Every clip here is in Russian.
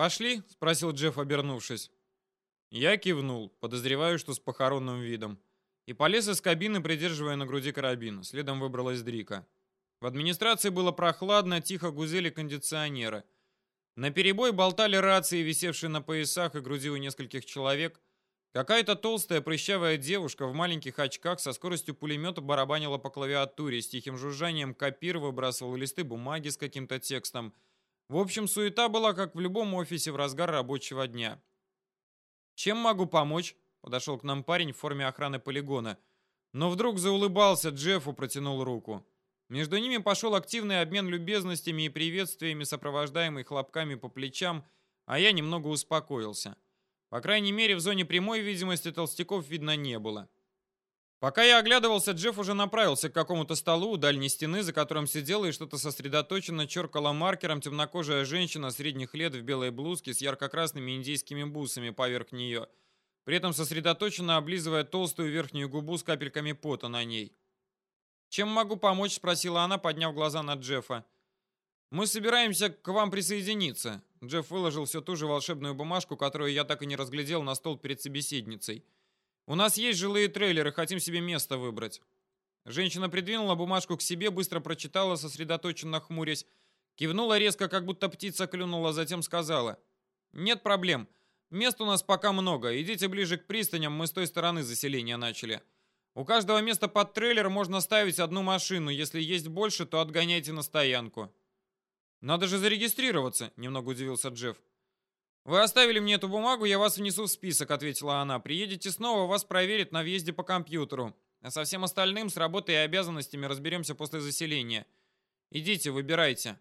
«Пошли?» — спросил Джефф, обернувшись. Я кивнул, подозреваю, что с похоронным видом. И полез из кабины, придерживая на груди карабин. Следом выбралась Дрика. В администрации было прохладно, тихо гузели кондиционеры. На перебой болтали рации, висевшие на поясах и груди у нескольких человек. Какая-то толстая прыщавая девушка в маленьких очках со скоростью пулемета барабанила по клавиатуре, с тихим жужжанием копир выбрасывала листы бумаги с каким-то текстом. В общем, суета была, как в любом офисе в разгар рабочего дня. «Чем могу помочь?» — подошел к нам парень в форме охраны полигона. Но вдруг заулыбался Джеффу, протянул руку. Между ними пошел активный обмен любезностями и приветствиями, сопровождаемый хлопками по плечам, а я немного успокоился. По крайней мере, в зоне прямой видимости толстяков видно не было. Пока я оглядывался, Джефф уже направился к какому-то столу у дальней стены, за которым сидела и что-то сосредоточенно черкала маркером темнокожая женщина средних лет в белой блузке с ярко-красными индийскими бусами поверх нее, при этом сосредоточенно облизывая толстую верхнюю губу с капельками пота на ней. «Чем могу помочь?» — спросила она, подняв глаза на Джеффа. «Мы собираемся к вам присоединиться». Джефф выложил всю ту же волшебную бумажку, которую я так и не разглядел на стол перед собеседницей. «У нас есть жилые трейлеры, хотим себе место выбрать». Женщина придвинула бумажку к себе, быстро прочитала, сосредоточенно хмурясь, кивнула резко, как будто птица клюнула, затем сказала. «Нет проблем. Мест у нас пока много. Идите ближе к пристаням, мы с той стороны заселения начали. У каждого места под трейлер можно ставить одну машину. Если есть больше, то отгоняйте на стоянку. Надо же зарегистрироваться, немного удивился Джефф. Вы оставили мне эту бумагу, я вас внесу в список, ответила она. Приедете снова, вас проверят на въезде по компьютеру. А со всем остальным, с работой и обязанностями разберемся после заселения. Идите, выбирайте.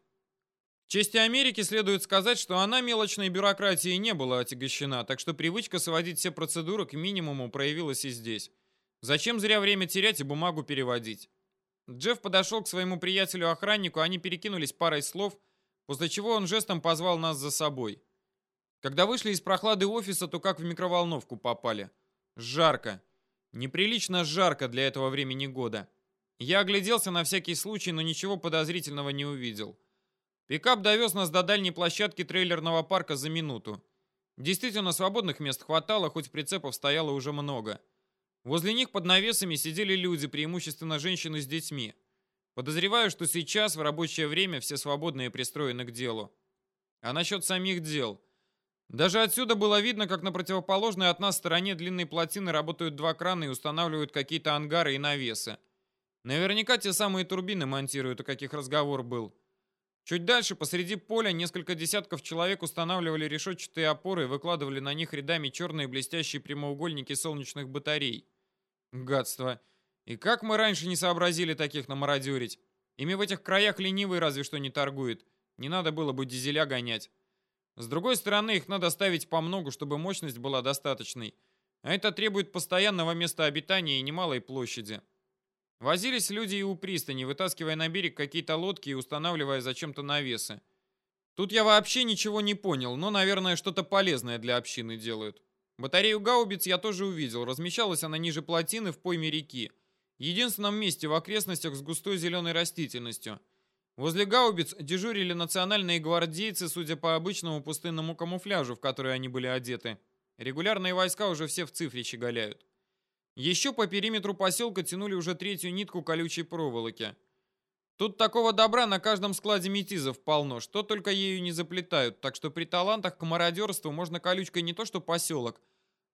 В чести Америки следует сказать, что она мелочной бюрократией не была отягощена, так что привычка сводить все процедуры к минимуму проявилась и здесь. Зачем зря время терять и бумагу переводить? Джефф подошел к своему приятелю-охраннику, они перекинулись парой слов, после чего он жестом позвал нас за собой. Когда вышли из прохлады офиса, то как в микроволновку попали. Жарко. Неприлично жарко для этого времени года. Я огляделся на всякий случай, но ничего подозрительного не увидел. Пикап довез нас до дальней площадки трейлерного парка за минуту. Действительно, свободных мест хватало, хоть прицепов стояло уже много. Возле них под навесами сидели люди, преимущественно женщины с детьми. Подозреваю, что сейчас, в рабочее время, все свободные пристроены к делу. А насчет самих дел. Даже отсюда было видно, как на противоположной от нас стороне длинной плотины работают два крана и устанавливают какие-то ангары и навесы. Наверняка те самые турбины монтируют, о каких разговор был. Чуть дальше, посреди поля, несколько десятков человек устанавливали решетчатые опоры и выкладывали на них рядами черные блестящие прямоугольники солнечных батарей. Гадство. И как мы раньше не сообразили таких намародерить? Ими в этих краях ленивый разве что не торгует. Не надо было бы дизеля гонять. С другой стороны, их надо ставить по многу, чтобы мощность была достаточной. А это требует постоянного места обитания и немалой площади. Возились люди и у пристани, вытаскивая на берег какие-то лодки и устанавливая зачем-то навесы. Тут я вообще ничего не понял, но, наверное, что-то полезное для общины делают. Батарею гаубиц я тоже увидел. Размещалась она ниже плотины в пойме реки. Единственном месте в окрестностях с густой зеленой растительностью. Возле гаубиц дежурили национальные гвардейцы, судя по обычному пустынному камуфляжу, в который они были одеты. Регулярные войска уже все в цифре щеголяют. Еще по периметру поселка тянули уже третью нитку колючей проволоки. Тут такого добра на каждом складе метизов полно, что только ею не заплетают, так что при талантах к мародерству можно колючкой не то что поселок,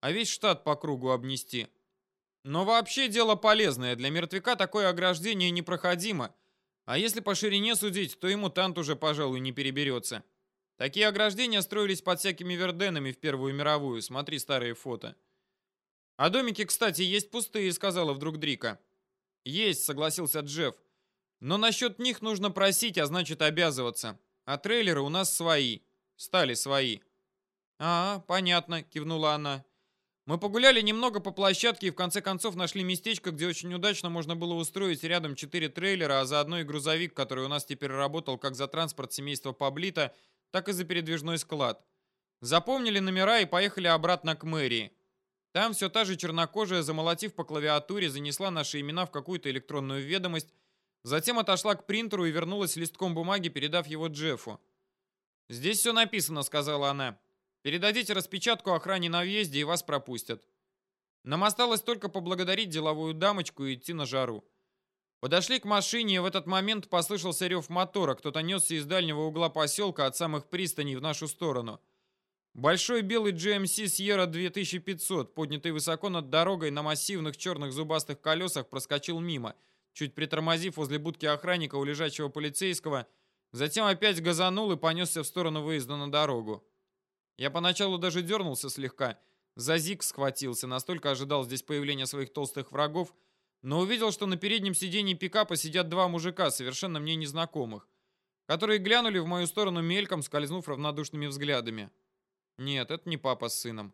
а весь штат по кругу обнести. Но вообще дело полезное, для мертвяка такое ограждение непроходимо, а если по ширине судить, то и мутант уже, пожалуй, не переберется. Такие ограждения строились под всякими верденами в Первую мировую, смотри старые фото. «А домики, кстати, есть пустые», — сказала вдруг Дрика. «Есть», — согласился Джефф. «Но насчет них нужно просить, а значит обязываться. А трейлеры у нас свои. Стали свои». «А, понятно», — кивнула она. Мы погуляли немного по площадке и в конце концов нашли местечко, где очень удачно можно было устроить рядом четыре трейлера, а заодно и грузовик, который у нас теперь работал как за транспорт семейства Паблита, так и за передвижной склад. Запомнили номера и поехали обратно к мэрии. Там все та же чернокожая, замолотив по клавиатуре, занесла наши имена в какую-то электронную ведомость, затем отошла к принтеру и вернулась листком бумаги, передав его Джеффу. «Здесь все написано», — сказала она. «Передадите распечатку охране на въезде, и вас пропустят». Нам осталось только поблагодарить деловую дамочку и идти на жару. Подошли к машине, и в этот момент послышался рев мотора. Кто-то несся из дальнего угла поселка от самых пристаней в нашу сторону. Большой белый GMC Sierra 2500, поднятый высоко над дорогой на массивных черных зубастых колесах, проскочил мимо, чуть притормозив возле будки охранника у лежачего полицейского, затем опять газанул и понесся в сторону выезда на дорогу. Я поначалу даже дернулся слегка, за зиг схватился, настолько ожидал здесь появления своих толстых врагов, но увидел, что на переднем сиденье пикапа сидят два мужика, совершенно мне незнакомых, которые глянули в мою сторону мельком, скользнув равнодушными взглядами. Нет, это не папа с сыном.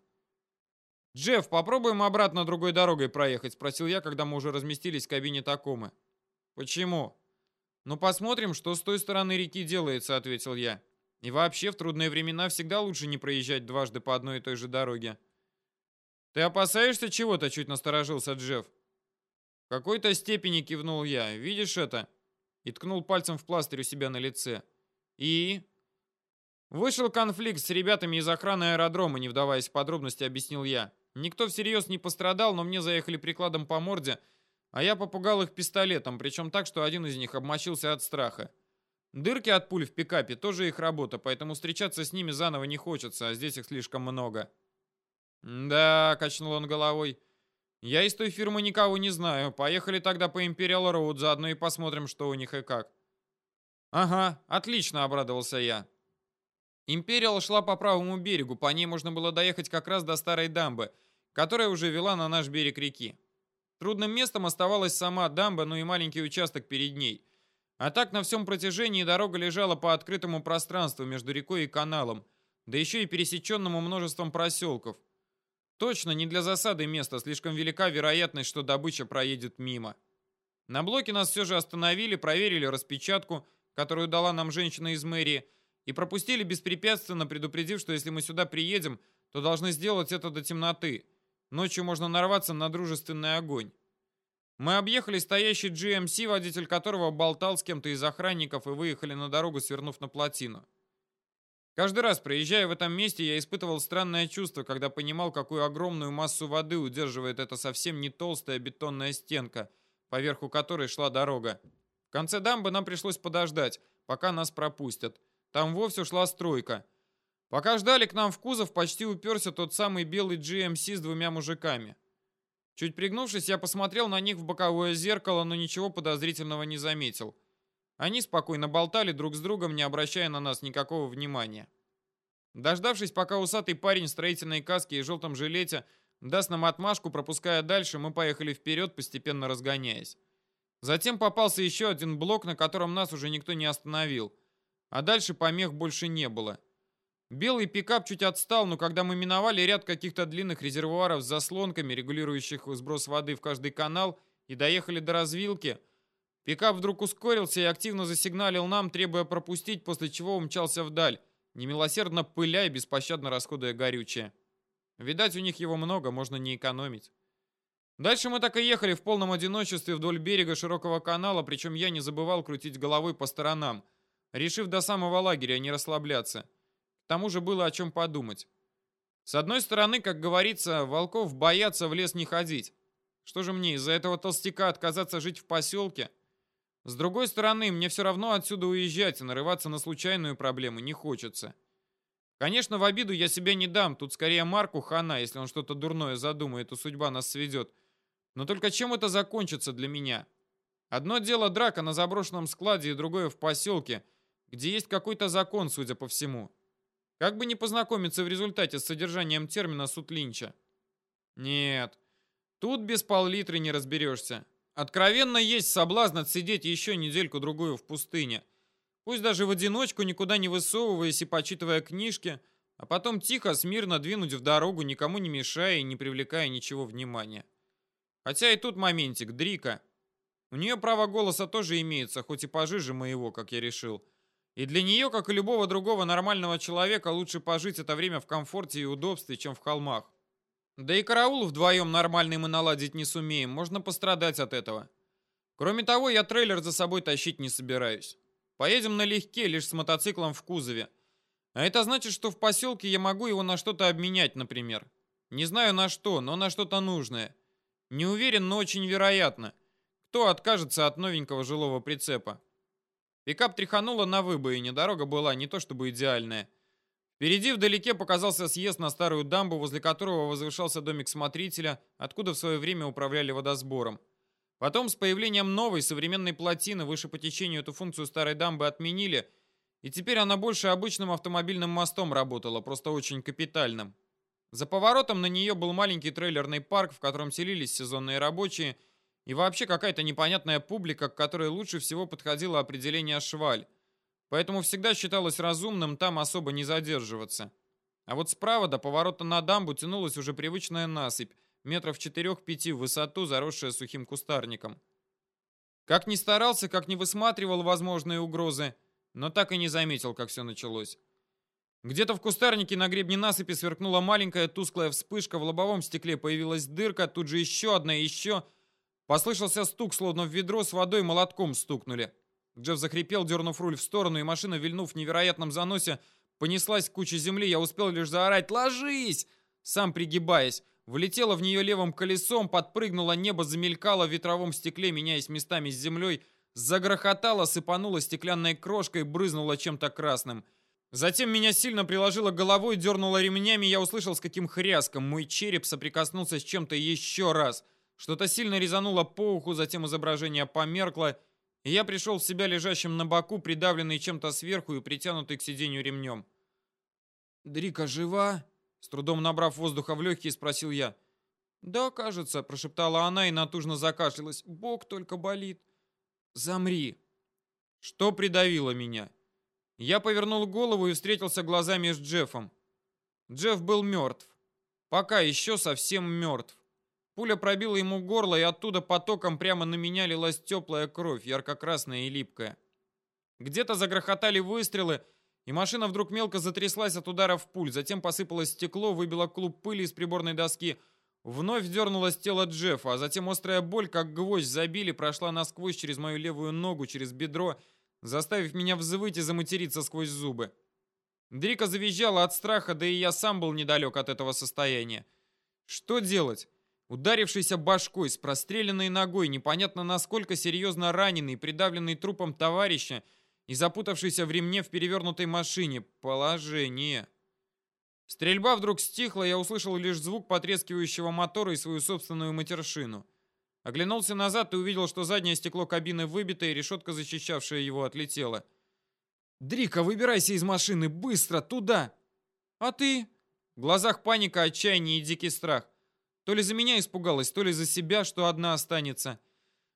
«Джефф, попробуем обратно другой дорогой проехать?» — спросил я, когда мы уже разместились в кабине Такомы. «Почему?» «Ну, посмотрим, что с той стороны реки делается», — ответил я. «И вообще, в трудные времена всегда лучше не проезжать дважды по одной и той же дороге». «Ты опасаешься чего-то?» — чуть насторожился Джефф какой-то степени кивнул я. Видишь это? И ткнул пальцем в пластырь у себя на лице. И... Вышел конфликт с ребятами из охраны аэродрома, не вдаваясь в подробности, объяснил я. Никто всерьез не пострадал, но мне заехали прикладом по морде, а я попугал их пистолетом, причем так, что один из них обмочился от страха. Дырки от пуль в пикапе тоже их работа, поэтому встречаться с ними заново не хочется, а здесь их слишком много. «Да», — качнул он головой, — я из той фирмы никого не знаю. Поехали тогда по Imperial Road, заодно и посмотрим, что у них и как. Ага, отлично, обрадовался я. Империал шла по правому берегу, по ней можно было доехать как раз до старой дамбы, которая уже вела на наш берег реки. Трудным местом оставалась сама дамба, ну и маленький участок перед ней. А так на всем протяжении дорога лежала по открытому пространству между рекой и каналом, да еще и пересеченному множеством проселков – Точно не для засады место, слишком велика вероятность, что добыча проедет мимо. На блоке нас все же остановили, проверили распечатку, которую дала нам женщина из мэрии, и пропустили беспрепятственно, предупредив, что если мы сюда приедем, то должны сделать это до темноты. Ночью можно нарваться на дружественный огонь. Мы объехали стоящий GMC, водитель которого болтал с кем-то из охранников, и выехали на дорогу, свернув на плотину. Каждый раз, проезжая в этом месте, я испытывал странное чувство, когда понимал, какую огромную массу воды удерживает эта совсем не толстая бетонная стенка, поверху которой шла дорога. В конце дамбы нам пришлось подождать, пока нас пропустят. Там вовсе шла стройка. Пока ждали, к нам в кузов почти уперся тот самый белый GMC с двумя мужиками. Чуть пригнувшись, я посмотрел на них в боковое зеркало, но ничего подозрительного не заметил. Они спокойно болтали друг с другом, не обращая на нас никакого внимания. Дождавшись, пока усатый парень в строительной каске и желтом жилете даст нам отмашку, пропуская дальше, мы поехали вперед, постепенно разгоняясь. Затем попался еще один блок, на котором нас уже никто не остановил. А дальше помех больше не было. Белый пикап чуть отстал, но когда мы миновали ряд каких-то длинных резервуаров с заслонками, регулирующих сброс воды в каждый канал, и доехали до развилки – Пикап вдруг ускорился и активно засигналил нам, требуя пропустить, после чего умчался вдаль, немилосердно пыля и беспощадно расходуя горючее. Видать, у них его много, можно не экономить. Дальше мы так и ехали в полном одиночестве вдоль берега широкого канала, причем я не забывал крутить головой по сторонам, решив до самого лагеря не расслабляться. Тому же было о чем подумать. С одной стороны, как говорится, волков боятся в лес не ходить. Что же мне, из-за этого толстяка отказаться жить в поселке – с другой стороны, мне все равно отсюда уезжать, и нарываться на случайную проблему не хочется. Конечно, в обиду я себя не дам, тут скорее Марку хана, если он что-то дурное задумает, то судьба нас сведет. Но только чем это закончится для меня? Одно дело драка на заброшенном складе, и другое в поселке, где есть какой-то закон, судя по всему. Как бы не познакомиться в результате с содержанием термина суд Линча? Нет, тут без пол-литра не разберешься. Откровенно есть соблазн отсидеть еще недельку-другую в пустыне. Пусть даже в одиночку, никуда не высовываясь и почитывая книжки, а потом тихо, смирно двинуть в дорогу, никому не мешая и не привлекая ничего внимания. Хотя и тут моментик, Дрика. У нее право голоса тоже имеется, хоть и пожиже моего, как я решил. И для нее, как и любого другого нормального человека, лучше пожить это время в комфорте и удобстве, чем в холмах. Да и караул вдвоем нормальный мы наладить не сумеем, можно пострадать от этого. Кроме того, я трейлер за собой тащить не собираюсь. Поедем налегке, лишь с мотоциклом в кузове. А это значит, что в поселке я могу его на что-то обменять, например. Не знаю на что, но на что-то нужное. Не уверен, но очень вероятно. Кто откажется от новенького жилого прицепа? Пикап тряхануло на выбоине, дорога была не то чтобы идеальная. Впереди вдалеке показался съезд на старую дамбу, возле которого возвышался домик смотрителя, откуда в свое время управляли водосбором. Потом с появлением новой современной плотины выше по течению эту функцию старой дамбы отменили, и теперь она больше обычным автомобильным мостом работала, просто очень капитальным. За поворотом на нее был маленький трейлерный парк, в котором селились сезонные рабочие, и вообще какая-то непонятная публика, к которой лучше всего подходило определение «шваль». Поэтому всегда считалось разумным там особо не задерживаться. А вот справа до поворота на дамбу тянулась уже привычная насыпь, метров четырех-пяти в высоту, заросшая сухим кустарником. Как ни старался, как ни высматривал возможные угрозы, но так и не заметил, как все началось. Где-то в кустарнике на гребне насыпи сверкнула маленькая тусклая вспышка, в лобовом стекле появилась дырка, тут же еще одна еще. Послышался стук, словно в ведро с водой молотком стукнули. Джефф захрипел, дернув руль в сторону, и машина, вильнув в невероятном заносе, понеслась к куче земли. Я успел лишь заорать «Ложись!», сам пригибаясь. Влетела в нее левым колесом, подпрыгнула, небо замелькало в ветровом стекле, меняясь местами с землей, загрохотала, сыпанула стеклянной крошкой, брызнула чем-то красным. Затем меня сильно приложило головой, дернуло ремнями, я услышал, с каким хряском мой череп соприкоснулся с чем-то еще раз. Что-то сильно резануло по уху, затем изображение померкло, и я пришел в себя лежащим на боку, придавленный чем-то сверху и притянутый к сиденью ремнем. «Дрика жива?» С трудом набрав воздуха в легкие, спросил я. «Да, кажется», — прошептала она и натужно закашлялась. «Бог только болит». «Замри». Что придавило меня? Я повернул голову и встретился глазами с Джеффом. Джефф был мертв. Пока еще совсем мертв. Пуля пробила ему горло, и оттуда потоком прямо на меня лилась теплая кровь, ярко-красная и липкая. Где-то загрохотали выстрелы, и машина вдруг мелко затряслась от ударов пуль, затем посыпалось стекло, выбило клуб пыли из приборной доски, вновь дернулось тело Джеффа, а затем острая боль, как гвоздь забили, прошла насквозь через мою левую ногу, через бедро, заставив меня взвыть и заматериться сквозь зубы. Дрика завизжала от страха, да и я сам был недалек от этого состояния. Что делать? Ударившийся башкой, с простреленной ногой, непонятно насколько серьезно раненый, придавленный трупом товарища и запутавшийся в ремне в перевернутой машине. Положение. Стрельба вдруг стихла, я услышал лишь звук потрескивающего мотора и свою собственную матершину. Оглянулся назад и увидел, что заднее стекло кабины выбито, и решетка, защищавшая его, отлетела. «Дрика, выбирайся из машины! Быстро! Туда!» «А ты?» В глазах паника, отчаяние и дикий страх. То ли за меня испугалась, то ли за себя, что одна останется.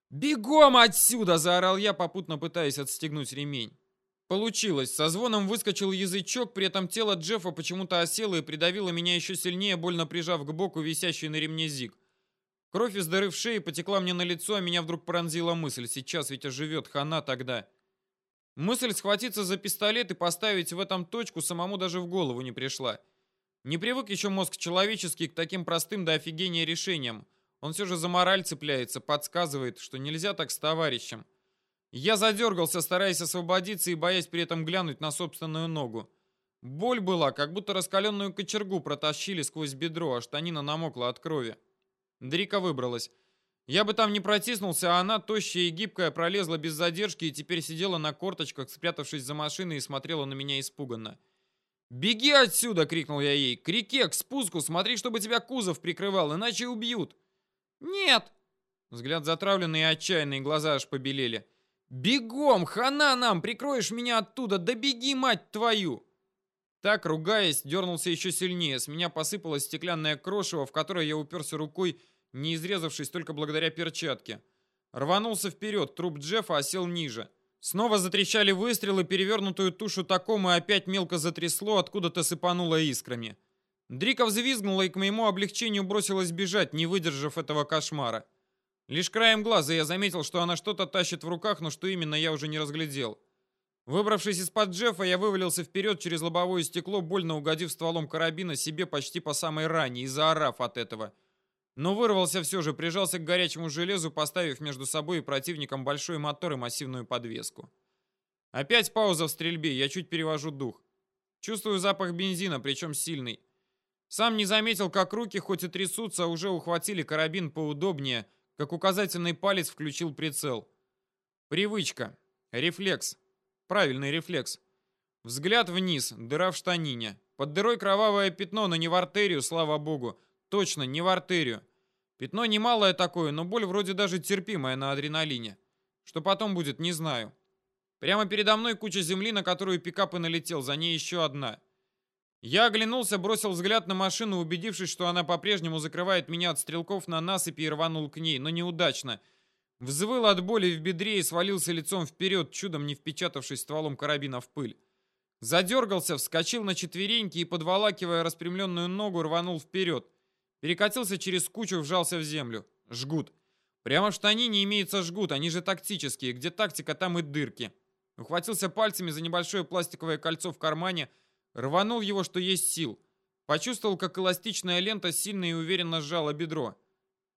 «Бегом отсюда!» – заорал я, попутно пытаясь отстегнуть ремень. Получилось. Со звоном выскочил язычок, при этом тело Джеффа почему-то осело и придавило меня еще сильнее, больно прижав к боку висящий на ремне зиг. Кровь из дыры в шее потекла мне на лицо, а меня вдруг пронзила мысль. Сейчас ведь оживет хана тогда. Мысль схватиться за пистолет и поставить в этом точку самому даже в голову не пришла. Не привык еще мозг человеческий к таким простым до офигения решениям. Он все же за мораль цепляется, подсказывает, что нельзя так с товарищем. Я задергался, стараясь освободиться и боясь при этом глянуть на собственную ногу. Боль была, как будто раскаленную кочергу протащили сквозь бедро, а штанина намокла от крови. Дрика выбралась. Я бы там не протиснулся, а она, тощая и гибкая, пролезла без задержки и теперь сидела на корточках, спрятавшись за машиной и смотрела на меня испуганно. «Беги отсюда!» — крикнул я ей. «К реке, к спуску! Смотри, чтобы тебя кузов прикрывал, иначе убьют!» «Нет!» Взгляд затравленный и отчаянный, глаза аж побелели. «Бегом! Хана нам! Прикроешь меня оттуда! Да беги, мать твою!» Так, ругаясь, дернулся еще сильнее. С меня посыпалось стеклянное крошево, в которое я уперся рукой, не изрезавшись только благодаря перчатке. Рванулся вперед, труп Джеффа осел ниже. Снова затрещали выстрелы, перевернутую тушу такому и опять мелко затрясло, откуда-то сыпануло искрами. Дрика взвизгнула и к моему облегчению бросилась бежать, не выдержав этого кошмара. Лишь краем глаза я заметил, что она что-то тащит в руках, но что именно я уже не разглядел. Выбравшись из-под Джеффа, я вывалился вперед через лобовое стекло, больно угодив стволом карабина себе почти по самой ране и заорав от этого – но вырвался все же, прижался к горячему железу, поставив между собой и противником большой мотор и массивную подвеску. Опять пауза в стрельбе, я чуть перевожу дух. Чувствую запах бензина, причем сильный. Сам не заметил, как руки, хоть и трясутся, уже ухватили карабин поудобнее, как указательный палец включил прицел. Привычка. Рефлекс. Правильный рефлекс. Взгляд вниз, дыра в штанине. Под дырой кровавое пятно, но не в артерию, слава богу. Точно, не в артерию. Пятно немалое такое, но боль вроде даже терпимая на адреналине. Что потом будет, не знаю. Прямо передо мной куча земли, на которую пикап и налетел, за ней еще одна. Я оглянулся, бросил взгляд на машину, убедившись, что она по-прежнему закрывает меня от стрелков на насыпи и рванул к ней, но неудачно. Взвыл от боли в бедре и свалился лицом вперед, чудом не впечатавшись стволом карабина в пыль. Задергался, вскочил на четвереньки и, подволакивая распрямленную ногу, рванул вперед. Перекатился через кучу, вжался в землю. Жгут. Прямо в штанине имеется жгут, они же тактические. Где тактика, там и дырки. Ухватился пальцами за небольшое пластиковое кольцо в кармане, рванул его, что есть сил. Почувствовал, как эластичная лента сильно и уверенно сжала бедро.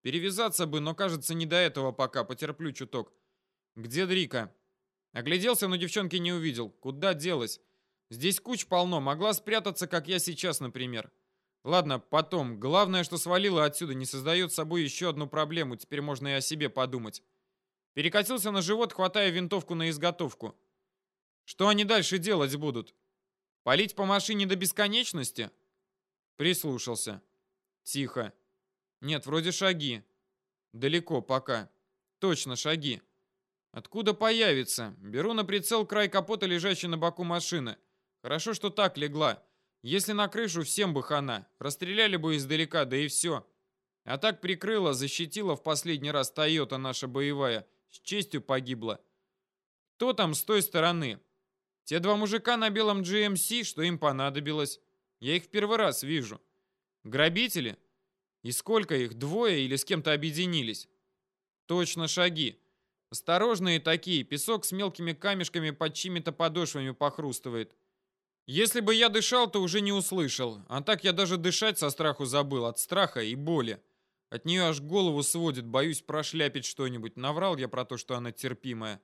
Перевязаться бы, но кажется, не до этого пока, потерплю чуток. Где Дрика? Огляделся, но девчонки не увидел. Куда делась? Здесь куч полно, могла спрятаться, как я сейчас, например. Ладно, потом. Главное, что свалила отсюда, не создает собой еще одну проблему. Теперь можно и о себе подумать. Перекатился на живот, хватая винтовку на изготовку. Что они дальше делать будут? Полить по машине до бесконечности? Прислушался. Тихо. Нет, вроде шаги. Далеко пока. Точно шаги. Откуда появится? Беру на прицел край капота, лежащий на боку машины. Хорошо, что так легла. Если на крышу, всем бы хана. Расстреляли бы издалека, да и все. А так прикрыла, защитила в последний раз Тойота наша боевая. С честью погибла. Кто там с той стороны? Те два мужика на белом GMC, что им понадобилось. Я их в первый раз вижу. Грабители? И сколько их, двое или с кем-то объединились? Точно шаги. Осторожные такие, песок с мелкими камешками под чьими-то подошвами похрустывает. Если бы я дышал, то уже не услышал. А так я даже дышать со страху забыл, от страха и боли. От нее аж голову сводит, боюсь прошляпить что-нибудь. Наврал я про то, что она терпимая.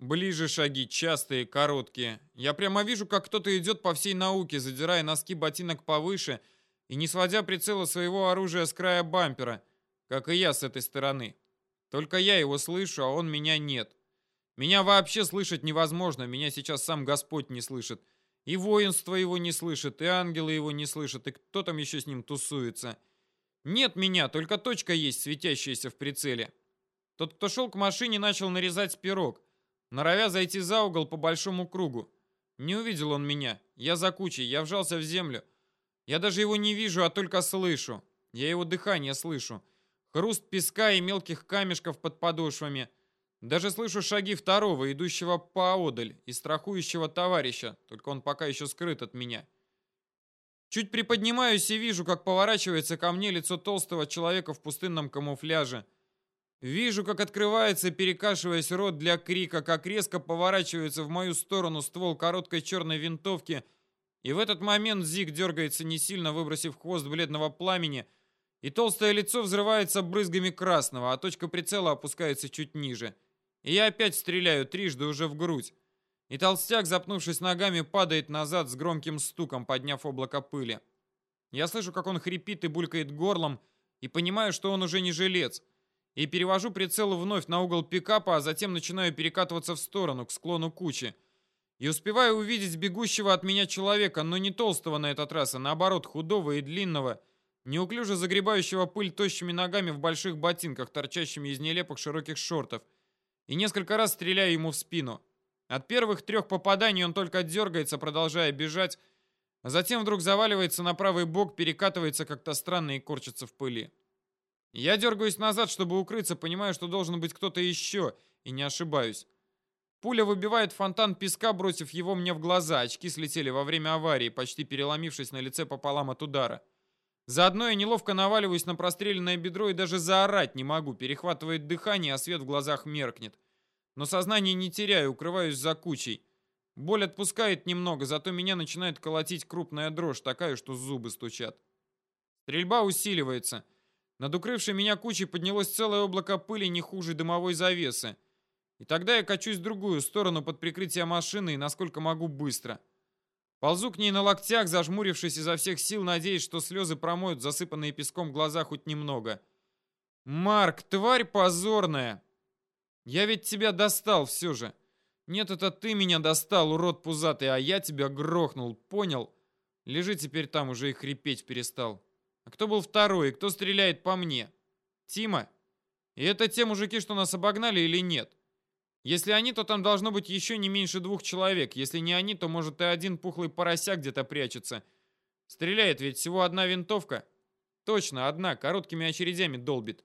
Ближе шаги, частые, короткие. Я прямо вижу, как кто-то идет по всей науке, задирая носки ботинок повыше и не сводя прицела своего оружия с края бампера, как и я с этой стороны. Только я его слышу, а он меня нет. Меня вообще слышать невозможно, меня сейчас сам Господь не слышит. И воинство его не слышит, и ангелы его не слышат, и кто там еще с ним тусуется. Нет меня, только точка есть, светящаяся в прицеле. Тот, кто шел к машине, начал нарезать пирог, норовя зайти за угол по большому кругу. Не увидел он меня. Я за кучей, я вжался в землю. Я даже его не вижу, а только слышу. Я его дыхание слышу. Хруст песка и мелких камешков под подошвами. Даже слышу шаги второго, идущего поодаль, и страхующего товарища, только он пока еще скрыт от меня. Чуть приподнимаюсь и вижу, как поворачивается ко мне лицо толстого человека в пустынном камуфляже. Вижу, как открывается, перекашиваясь рот для крика, как резко поворачивается в мою сторону ствол короткой черной винтовки, и в этот момент Зиг дергается не сильно, выбросив хвост бледного пламени, и толстое лицо взрывается брызгами красного, а точка прицела опускается чуть ниже — и я опять стреляю трижды уже в грудь. И толстяк, запнувшись ногами, падает назад с громким стуком, подняв облако пыли. Я слышу, как он хрипит и булькает горлом, и понимаю, что он уже не жилец. И перевожу прицел вновь на угол пикапа, а затем начинаю перекатываться в сторону, к склону кучи. И успеваю увидеть бегущего от меня человека, но не толстого на этот раз, а наоборот худого и длинного, неуклюже загребающего пыль тощими ногами в больших ботинках, торчащими из нелепых широких шортов – и несколько раз стреляю ему в спину. От первых трех попаданий он только дергается, продолжая бежать, а затем вдруг заваливается на правый бок, перекатывается как-то странно и корчится в пыли. Я дергаюсь назад, чтобы укрыться, понимаю, что должен быть кто-то еще, и не ошибаюсь. Пуля выбивает фонтан песка, бросив его мне в глаза. Очки слетели во время аварии, почти переломившись на лице пополам от удара. Заодно я неловко наваливаюсь на простреленное бедро и даже заорать не могу. Перехватывает дыхание, а свет в глазах меркнет. Но сознание не теряю, укрываюсь за кучей. Боль отпускает немного, зато меня начинает колотить крупная дрожь, такая, что зубы стучат. Стрельба усиливается. Над укрывшей меня кучей поднялось целое облако пыли не хуже дымовой завесы. И тогда я качусь в другую сторону под прикрытие машины и насколько могу быстро. Ползу к ней на локтях, зажмурившись изо всех сил, надеясь, что слезы промоют засыпанные песком глаза хоть немного. «Марк, тварь позорная! Я ведь тебя достал все же. Нет, это ты меня достал, урод пузатый, а я тебя грохнул, понял? Лежи теперь там, уже и хрипеть перестал. А кто был второй, кто стреляет по мне? Тима? И это те мужики, что нас обогнали или нет? Если они, то там должно быть еще не меньше двух человек. Если не они, то может и один пухлый поросяк где-то прячется. Стреляет ведь всего одна винтовка. Точно, одна, короткими очередями долбит.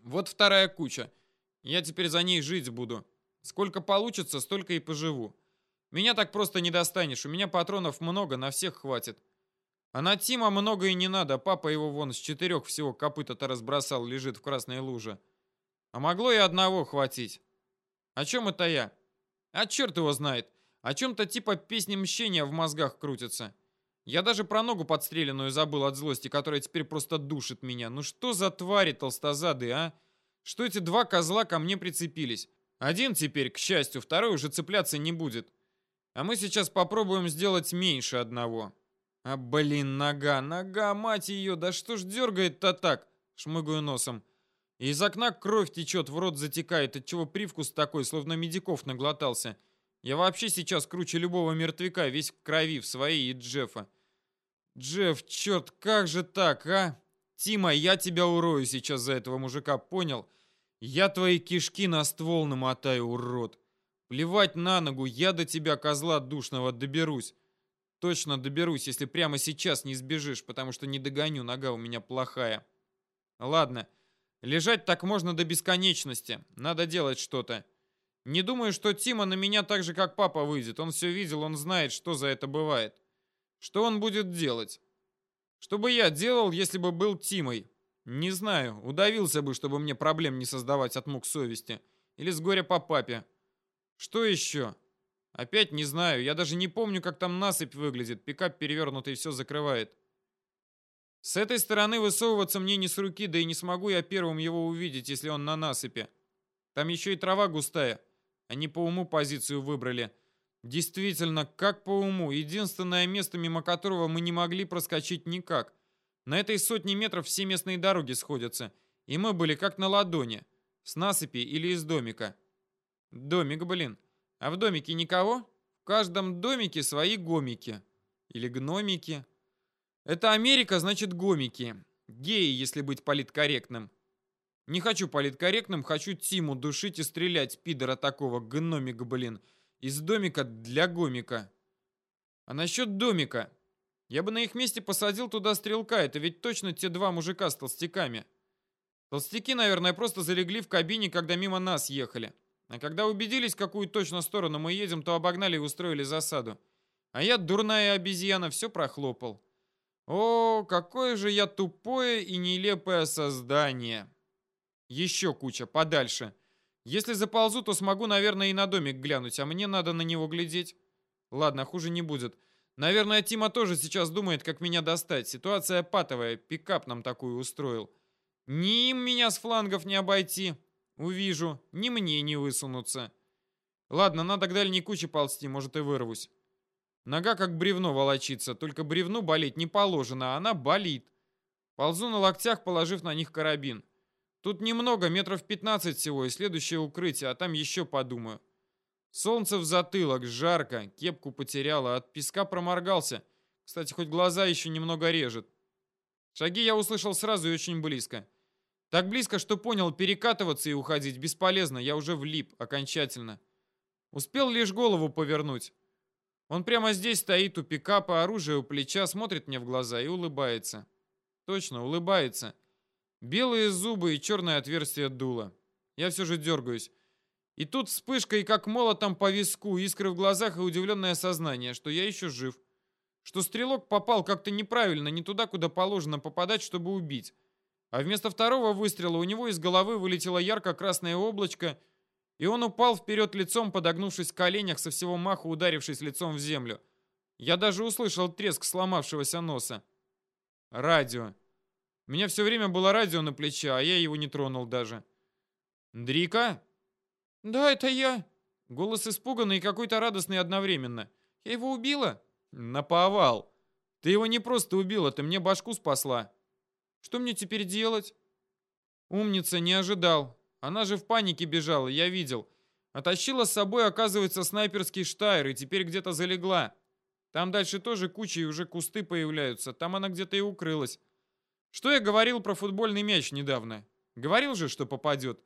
Вот вторая куча. Я теперь за ней жить буду. Сколько получится, столько и поживу. Меня так просто не достанешь. У меня патронов много, на всех хватит. А на Тима много и не надо. Папа его вон с четырех всего копыта-то разбросал, лежит в красной луже. А могло и одного хватить. О чем это я? А черт его знает. О чем-то типа песни мщения в мозгах крутится. Я даже про ногу подстреленную забыл от злости, которая теперь просто душит меня. Ну что за твари толстозады, а? Что эти два козла ко мне прицепились? Один теперь, к счастью, второй уже цепляться не будет. А мы сейчас попробуем сделать меньше одного. А блин, нога, нога, мать ее, да что ж дергает-то так? Шмыгаю носом. Из окна кровь течет, в рот затекает, отчего привкус такой, словно медиков наглотался. Я вообще сейчас круче любого мертвяка, весь в крови, в своей и Джеффа. Джефф, черт, как же так, а? Тима, я тебя урою сейчас за этого мужика, понял? Я твои кишки на ствол намотаю, урод. Плевать на ногу, я до тебя, козла душного, доберусь. Точно доберусь, если прямо сейчас не сбежишь, потому что не догоню, нога у меня плохая. Ладно, Лежать так можно до бесконечности. Надо делать что-то. Не думаю, что Тима на меня так же, как папа, выйдет. Он все видел, он знает, что за это бывает. Что он будет делать? Что бы я делал, если бы был Тимой? Не знаю. Удавился бы, чтобы мне проблем не создавать от мук совести. Или с горя по папе. Что еще? Опять не знаю. Я даже не помню, как там насыпь выглядит. Пикап перевернутый все закрывает. С этой стороны высовываться мне не с руки, да и не смогу я первым его увидеть, если он на насыпи. Там еще и трава густая. Они по уму позицию выбрали. Действительно, как по уму. Единственное место, мимо которого мы не могли проскочить никак. На этой сотне метров все местные дороги сходятся. И мы были как на ладони. С насыпи или из домика. Домик, блин. А в домике никого? В каждом домике свои гомики. Или гномики. Это Америка, значит гомики. Геи, если быть политкорректным. Не хочу политкорректным, хочу Тиму душить и стрелять, пидора такого, гномик, блин. Из домика для гомика. А насчет домика? Я бы на их месте посадил туда стрелка, это ведь точно те два мужика с толстяками. Толстяки, наверное, просто залегли в кабине, когда мимо нас ехали. А когда убедились, какую точно сторону мы едем, то обогнали и устроили засаду. А я, дурная обезьяна, все прохлопал. О, какое же я тупое и нелепое создание. Еще куча, подальше. Если заползу, то смогу, наверное, и на домик глянуть, а мне надо на него глядеть. Ладно, хуже не будет. Наверное, Тима тоже сейчас думает, как меня достать. Ситуация патовая, пикап нам такую устроил. Ни им меня с флангов не обойти. Увижу, ни мне не высунуться. Ладно, надо к дальней куче ползти, может и вырвусь. Нога как бревно волочится, только бревну болеть не положено, а она болит. Ползу на локтях, положив на них карабин. Тут немного, метров 15 всего, и следующее укрытие, а там еще подумаю. Солнце в затылок, жарко, кепку потеряла, от песка проморгался. Кстати, хоть глаза еще немного режет. Шаги я услышал сразу и очень близко. Так близко, что понял, перекатываться и уходить бесполезно, я уже влип окончательно. Успел лишь голову повернуть. Он прямо здесь стоит у пикапа, оружие у плеча, смотрит мне в глаза и улыбается. Точно, улыбается. Белые зубы и черное отверстие дула. Я все же дергаюсь. И тут вспышка и как молотом по виску, искры в глазах и удивленное сознание, что я еще жив. Что стрелок попал как-то неправильно, не туда, куда положено попадать, чтобы убить. А вместо второго выстрела у него из головы вылетело ярко-красное облачко — и он упал вперед лицом, подогнувшись в коленях, со всего маху ударившись лицом в землю. Я даже услышал треск сломавшегося носа. Радио. У меня все время было радио на плече, а я его не тронул даже. «Дрика?» «Да, это я». Голос испуганный и какой-то радостный одновременно. «Я его убила?» Наповал. Ты его не просто убила, ты мне башку спасла. Что мне теперь делать? Умница, не ожидал. Она же в панике бежала, я видел. Оттащила с собой, оказывается, снайперский штайр и теперь где-то залегла. Там дальше тоже куча и уже кусты появляются. Там она где-то и укрылась. Что я говорил про футбольный мяч недавно? Говорил же, что попадет.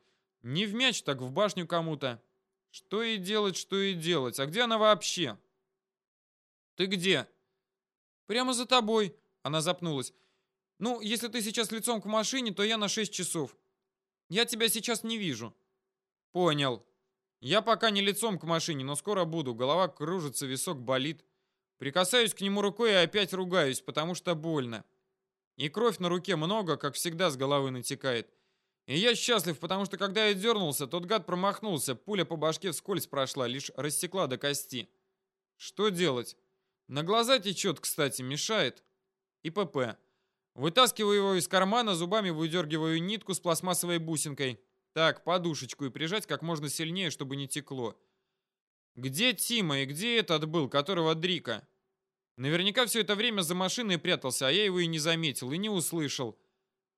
Не в мяч, так в башню кому-то. Что и делать, что и делать. А где она вообще? Ты где? Прямо за тобой. Она запнулась. Ну, если ты сейчас лицом к машине, то я на 6 часов. Я тебя сейчас не вижу. Понял. Я пока не лицом к машине, но скоро буду. Голова кружится, висок болит. Прикасаюсь к нему рукой и опять ругаюсь, потому что больно. И кровь на руке много, как всегда, с головы натекает. И я счастлив, потому что когда я дернулся, тот гад промахнулся, пуля по башке вскользь прошла, лишь рассекла до кости. Что делать? На глаза течет, кстати, мешает. И ПП. Вытаскиваю его из кармана, зубами выдергиваю нитку с пластмассовой бусинкой. Так, подушечку и прижать как можно сильнее, чтобы не текло. Где Тима и где этот был, которого Дрика? Наверняка все это время за машиной прятался, а я его и не заметил, и не услышал.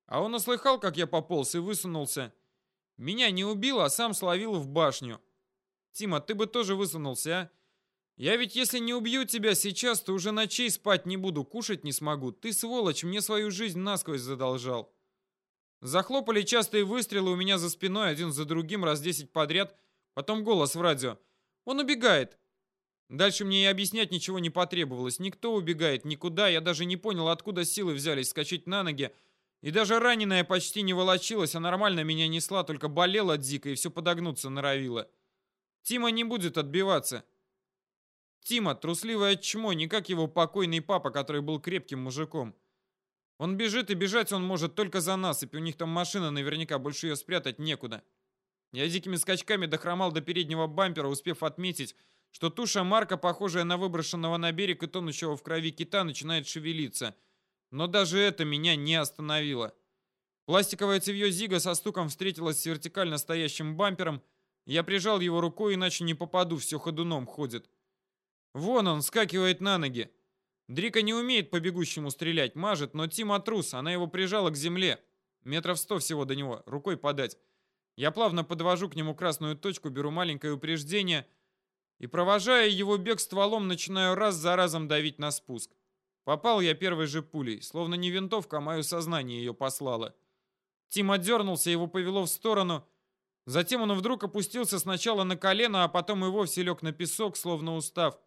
А он услыхал, как я пополз и высунулся. Меня не убил, а сам словил в башню. Тима, ты бы тоже высунулся, а? Я ведь если не убью тебя сейчас, то уже ночей спать не буду, кушать не смогу. Ты, сволочь, мне свою жизнь насквозь задолжал. Захлопали частые выстрелы у меня за спиной, один за другим, раз десять подряд. Потом голос в радио. Он убегает. Дальше мне и объяснять ничего не потребовалось. Никто убегает никуда. Я даже не понял, откуда силы взялись скачать на ноги. И даже раненая почти не волочилась, а нормально меня несла, только болела дико и все подогнуться норовила. Тима не будет отбиваться. Тима, трусливое чмо, не как его покойный папа, который был крепким мужиком. Он бежит, и бежать он может только за насыпь. У них там машина наверняка, больше ее спрятать некуда. Я дикими скачками дохромал до переднего бампера, успев отметить, что туша Марка, похожая на выброшенного на берег и тонущего в крови кита, начинает шевелиться. Но даже это меня не остановило. Пластиковое цевье Зига со стуком встретилось с вертикально стоящим бампером. Я прижал его рукой, иначе не попаду, все ходуном ходит. Вон он, скакивает на ноги. Дрика не умеет по бегущему стрелять, мажет, но Тима трус, она его прижала к земле. Метров сто всего до него, рукой подать. Я плавно подвожу к нему красную точку, беру маленькое упреждение и, провожая его бег стволом, начинаю раз за разом давить на спуск. Попал я первой же пулей, словно не винтовка, а мое сознание ее послало. Тим отдернулся, его повело в сторону. Затем он вдруг опустился сначала на колено, а потом и вовсе лег на песок, словно устав.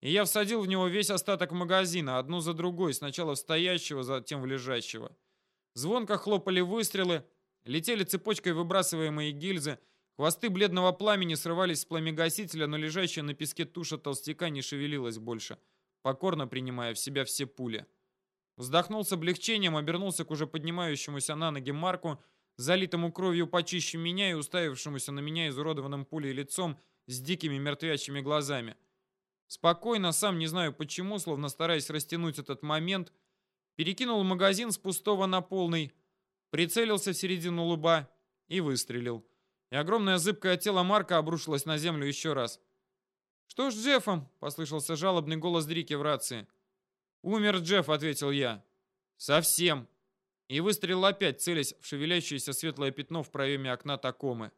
И я всадил в него весь остаток магазина, одну за другой, сначала в стоящего, затем в лежащего. Звонко хлопали выстрелы, Летели цепочкой выбрасываемые гильзы, хвосты бледного пламени срывались с пламегасителя, но лежащая на песке туша толстяка не шевелилась больше, покорно принимая в себя все пули. Вздохнул с облегчением, обернулся к уже поднимающемуся на ноги Марку, залитому кровью почище меня и уставившемуся на меня изуродованным пулей лицом с дикими мертвячими глазами. Спокойно, сам не знаю почему, словно стараясь растянуть этот момент, перекинул магазин с пустого на полный, прицелился в середину луба и выстрелил. И огромное зыбкое тело Марка обрушилось на землю еще раз. «Что ж Джеффом?» — послышался жалобный голос Дрики в рации. «Умер Джефф», — ответил я. «Совсем». И выстрелил опять, целясь в шевелящееся светлое пятно в проеме окна Такомы.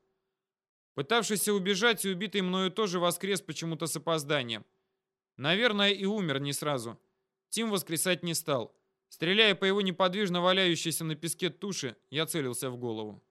Пытавшийся убежать и убитый мною тоже воскрес почему-то с опозданием. Наверное, и умер не сразу. Тим воскресать не стал. Стреляя по его неподвижно валяющейся на песке туши, я целился в голову.